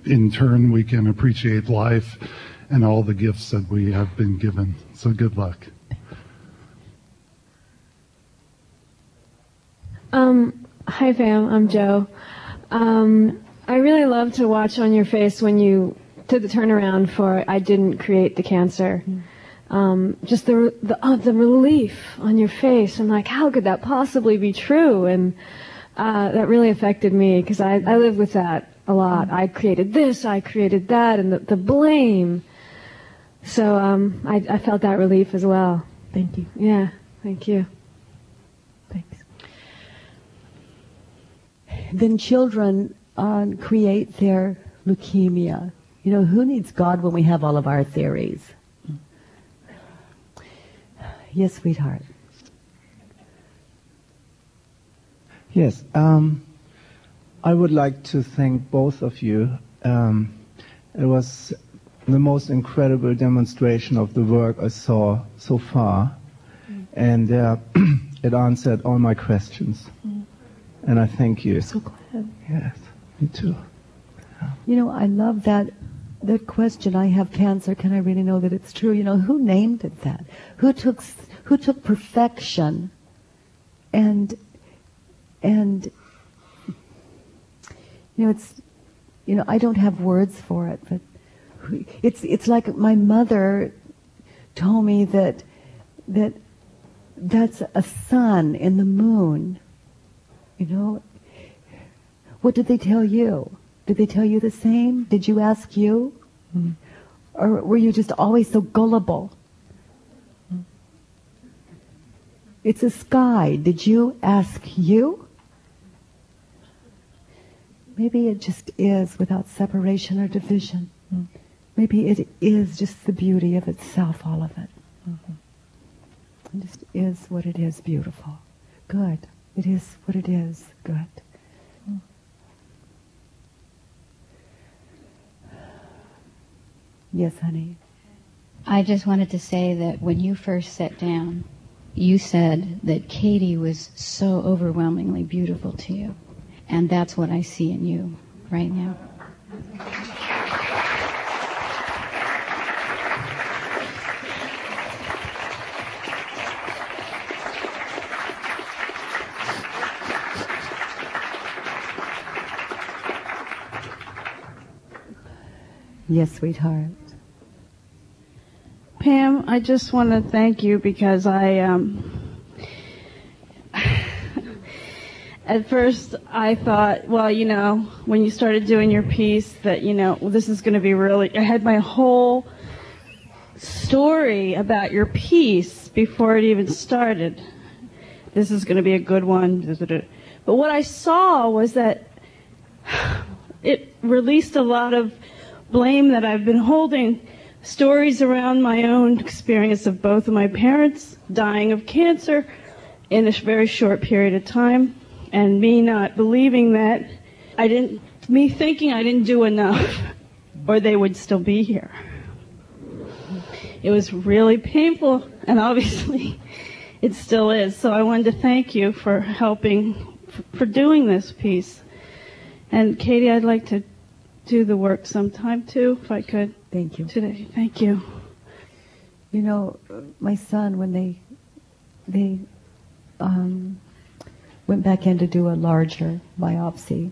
Speaker 4: in turn, we can appreciate life and all the gifts that we have been given. So good luck.
Speaker 5: Um, hi, Pam. I'm Joe. Um, I really love to watch on your face when you did the turnaround for "I didn't create the cancer." Um, just the the oh, the relief on your face. I'm like, how could that possibly be true? And uh, that really affected me because I I live with that a lot. I created this, I created that, and the, the blame. So um, I, I felt that relief as well.
Speaker 6: Thank you.
Speaker 5: Yeah, thank you.
Speaker 6: Thanks.
Speaker 1: Then children uh, create their leukemia. You know, who needs God when we have all of our theories? Yes, sweetheart.
Speaker 7: Yes, um, I would like to thank both of you. Um, it was the most incredible demonstration of the work I saw so far, and uh, it answered all my questions. And I thank you.
Speaker 6: So glad.
Speaker 7: Yes, me too.
Speaker 1: You know, I love that that question. I have cancer. Can I really know that it's true? You know, who named it that? Who took who took perfection and and you know, it's you know, I don't have words for it, but it's it's like my mother told me that that that's a sun in the moon. You know, what did they tell you? Did they tell you the same? Did you ask you? Mm. Or were you just always so gullible? Mm. It's a sky. Did you ask you? Maybe it just is without separation or division. Mm. Maybe it is just the beauty of itself, all of it. Mm-hmm. It just is what it is, beautiful. Good. It is what it is. Good. Yes, honey.
Speaker 8: I just wanted to say that when you first sat down, you said that Katie was so overwhelmingly beautiful to you. And that's what I see in you right now.
Speaker 1: Yes, sweetheart.
Speaker 9: Pam, I just want to thank you because I, um, at first I thought, well, you know, when you started doing your piece that, you know, this is going to be really, I had my whole story about your piece before it even started. This is going to be a good one. But what I saw was that it released a lot of blame that I've been holding stories around my own experience of both of my parents dying of cancer in a very short period of time and me not believing that I didn't, me thinking I didn't do enough or they would still be here. It was really painful and obviously it still is. So I wanted to thank you for helping, for doing this piece. And Katie, I'd like to do the work sometime too, if I could.
Speaker 1: Thank you.
Speaker 9: Today. Thank you.
Speaker 1: You know, my son, when they they um, went back in to do a larger biopsy,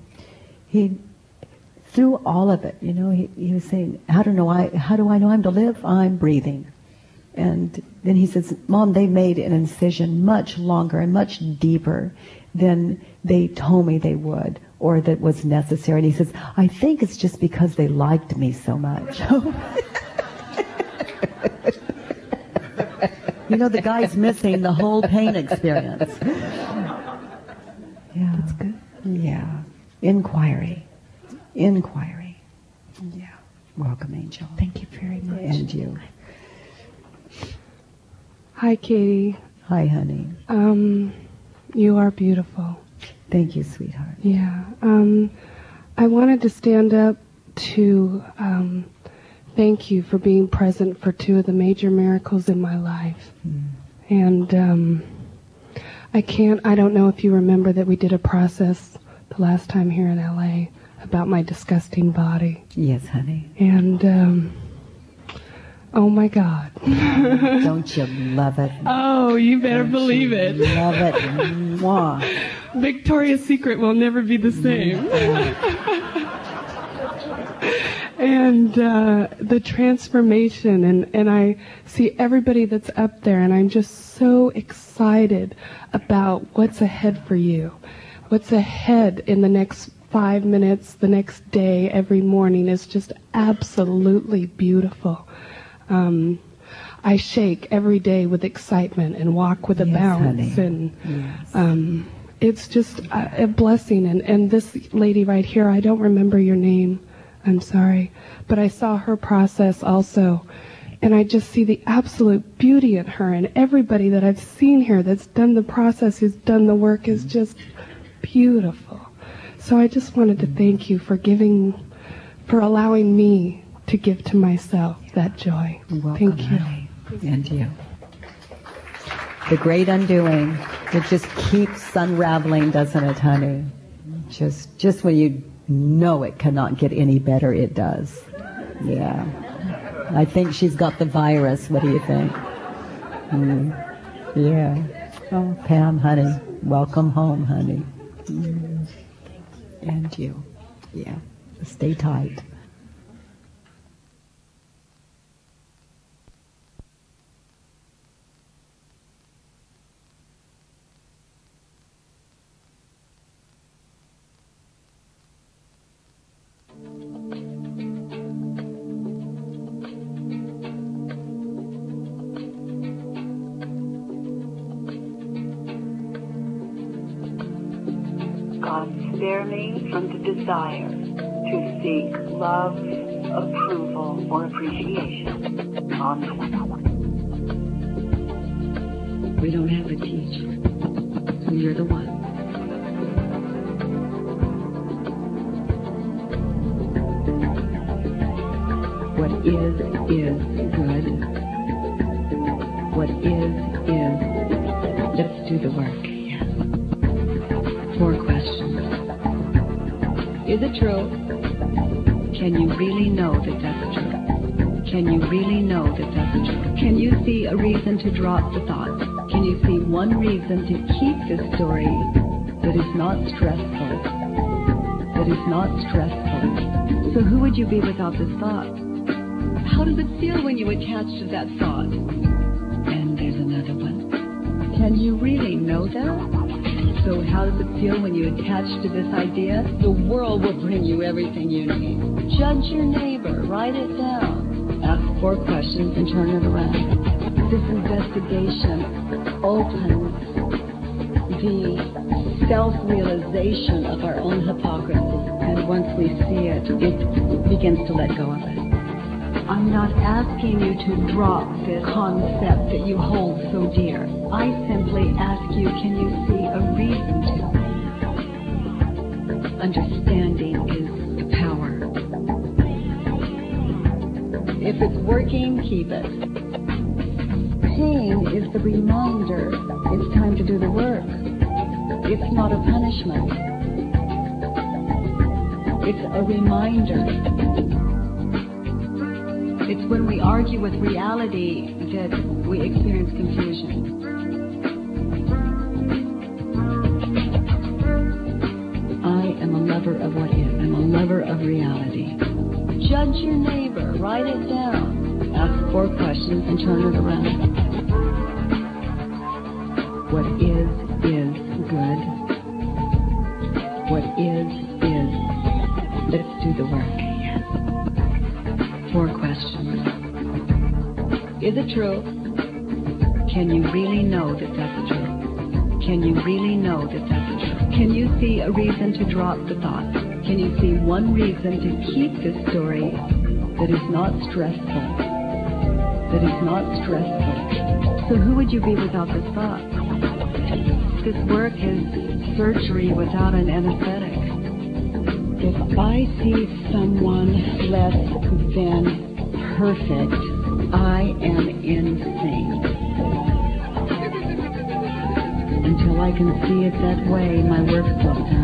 Speaker 1: he through all of it, you know, he, he was saying, "How do know I? How do I know I'm to live? I'm breathing." And then he says, "Mom, they made an incision much longer and much deeper than they told me they would." Or that was necessary. And he says, I think it's just because they liked me so much. you know, the guy's missing the whole pain experience. Yeah. That's good. Yeah. Inquiry. Inquiry. Yeah. Welcome, Angel.
Speaker 6: Thank you very much.
Speaker 1: And you.
Speaker 10: Hi, Katie.
Speaker 1: Hi, honey.
Speaker 10: Um, you are beautiful.
Speaker 1: Thank you, sweetheart.
Speaker 10: Yeah. Um, I wanted to stand up to um, thank you for being present for two of the major miracles in my life. Mm. And um, I can't, I don't know if you remember that we did a process the last time here in LA about my disgusting body.
Speaker 1: Yes, honey.
Speaker 10: And, um, oh my God.
Speaker 1: Don't you love it?
Speaker 10: Oh, you better Don't believe it.
Speaker 1: Love it. Mwah.
Speaker 10: Victoria's Secret will never be the same. and uh, the transformation, and, and I see everybody that's up there, and I'm just so excited about what's ahead for you. What's ahead in the next five minutes, the next day, every morning is just absolutely beautiful. Um, I shake every day with excitement and walk with a
Speaker 1: Yes,
Speaker 10: bounce.
Speaker 1: honey.
Speaker 10: And
Speaker 1: Yes.
Speaker 10: um, it's just a, a blessing. And, and this lady right here, I don't remember your name. I'm sorry. But I saw her process also. And I just see the absolute beauty in her. And everybody that I've seen here that's done the process, who's done the work, is just beautiful. So I just wanted to thank you for giving, for allowing me to give to myself that joy.
Speaker 1: Welcome,
Speaker 10: thank you.
Speaker 1: honey. And you. The great undoing. It just keeps unraveling, doesn't it, honey? Just, just when you know it cannot get any better, it does. Yeah. I think she's got the virus. What do you think? Mm. Yeah. Oh, Pam, honey, welcome home, honey. Mm. And you. Yeah. Stay tight.
Speaker 11: Spare me from the desire to seek love, approval, or appreciation. on Amen.
Speaker 1: We don't have a teacher. You're the one. What is, is good. What is, is. Let's do the work. Is it true? Can you really know that that's true? Can you really know that that's true? Can you see a reason to drop the thought? Can you see one reason to keep this story that is not stressful? That is not stressful. So who would you be without this thought? How does it feel when you attach to that thought? And there's another one. Can you really know that? So how does it feel when you attach to this idea? The world will bring you everything you need. Judge your neighbor. Write it down. Ask four questions and turn it around. This investigation opens the self-realization of our own hypocrisy. And once we see it, it begins to let go of it. I'm not asking you to drop this concept that you hold so dear. I simply ask you, can you see? Understanding is the power. If it's working, keep it. Pain is the reminder it's time to do the work. It's not a punishment. It's a reminder. It's when we argue with reality that we experience confusion. Judge your neighbor. Write it down. Ask four questions and turn it around. What is, is good. What is, is. Let's do the work. Four questions. Is it true? Can you really know that that's true? Can you really know that that's true? Can you see a reason to drop the thought? Can you see one reason to keep this story that is not stressful? That is not stressful. So who would you be without this thought? This work is surgery without an anesthetic. If I see someone less than perfect, I am insane. Until I can see it that way, my work not